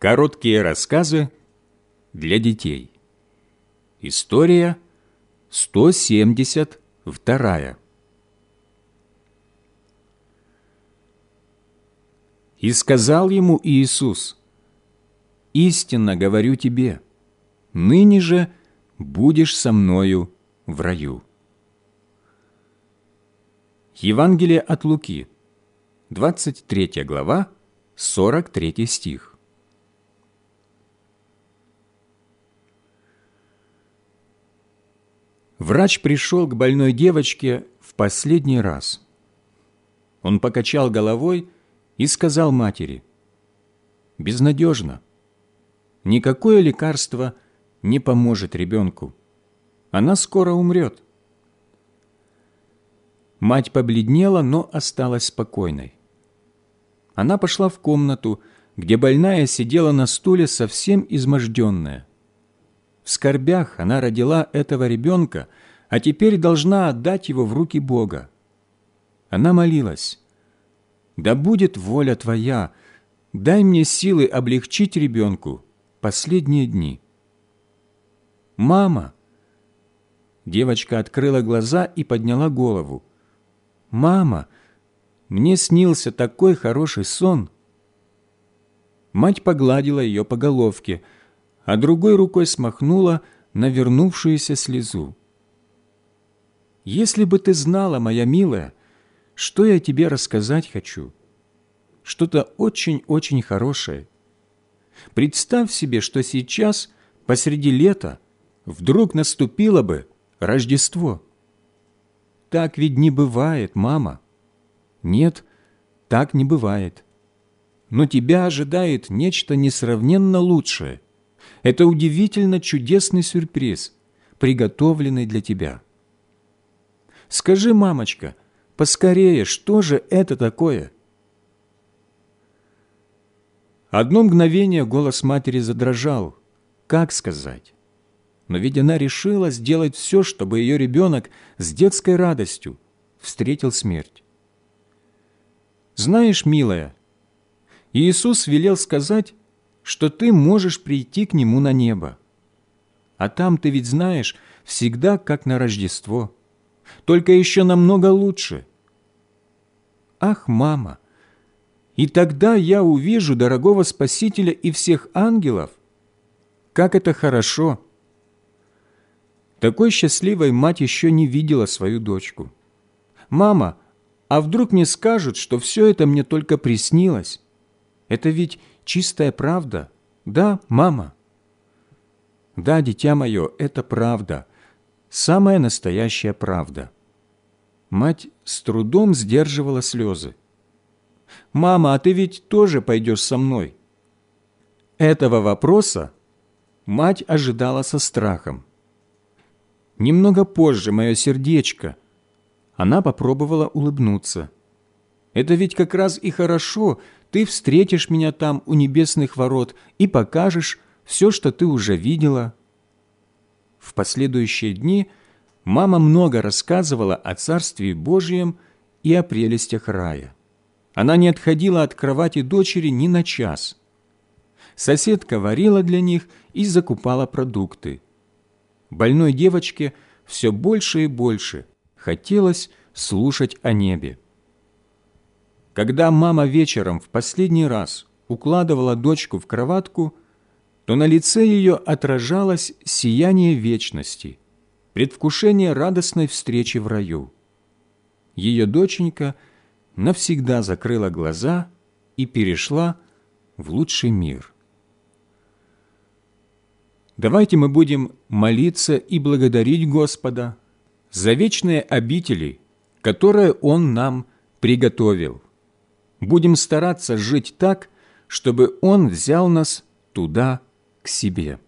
Короткие рассказы для детей. История 172. И сказал ему Иисус, «Истинно говорю тебе, ныне же будешь со мною в раю». Евангелие от Луки, 23 глава, 43 стих. Врач пришел к больной девочке в последний раз. Он покачал головой и сказал матери, «Безнадежно. Никакое лекарство не поможет ребенку. Она скоро умрет». Мать побледнела, но осталась спокойной. Она пошла в комнату, где больная сидела на стуле совсем изможденная. В скорбях она родила этого ребенка, а теперь должна отдать его в руки Бога. Она молилась, «Да будет воля Твоя, дай мне силы облегчить ребенку последние дни». «Мама!» Девочка открыла глаза и подняла голову. «Мама, мне снился такой хороший сон!» Мать погладила ее по головке – а другой рукой смахнула навернувшуюся слезу. «Если бы ты знала, моя милая, что я тебе рассказать хочу, что-то очень-очень хорошее. Представь себе, что сейчас, посреди лета, вдруг наступило бы Рождество. Так ведь не бывает, мама. Нет, так не бывает. Но тебя ожидает нечто несравненно лучшее – это удивительно чудесный сюрприз, приготовленный для тебя. Скажи, мамочка, поскорее, что же это такое? Одно мгновение голос матери задрожал. Как сказать? Но ведь она решила сделать все, чтобы ее ребенок с детской радостью встретил смерть. Знаешь, милая, Иисус велел сказать, что ты можешь прийти к Нему на небо. А там, ты ведь знаешь, всегда как на Рождество, только еще намного лучше. Ах, мама, и тогда я увижу дорогого Спасителя и всех ангелов. Как это хорошо! Такой счастливой мать еще не видела свою дочку. «Мама, а вдруг мне скажут, что все это мне только приснилось? Это ведь чистая правда? Да, мама?» «Да, дитя мое, это правда, самая настоящая правда». Мать с трудом сдерживала слезы. «Мама, а ты ведь тоже пойдешь со мной?» Этого вопроса мать ожидала со страхом. Немного позже мое сердечко. Она попробовала улыбнуться. «Это ведь как раз и хорошо, ты встретишь меня там у небесных ворот и покажешь все, что ты уже видела». В последующие дни мама много рассказывала о Царстве Божьем и о прелестях рая. Она не отходила от кровати дочери ни на час. Соседка варила для них и закупала продукты. Больной девочке все больше и больше хотелось слушать о небе. Когда мама вечером в последний раз укладывала дочку в кроватку, то на лице ее отражалось сияние вечности, предвкушение радостной встречи в раю. Ее доченька навсегда закрыла глаза и перешла в лучший мир. Давайте мы будем молиться и благодарить Господа за вечные обители, которые Он нам приготовил – будем стараться жить так, чтобы Он взял нас туда к себе.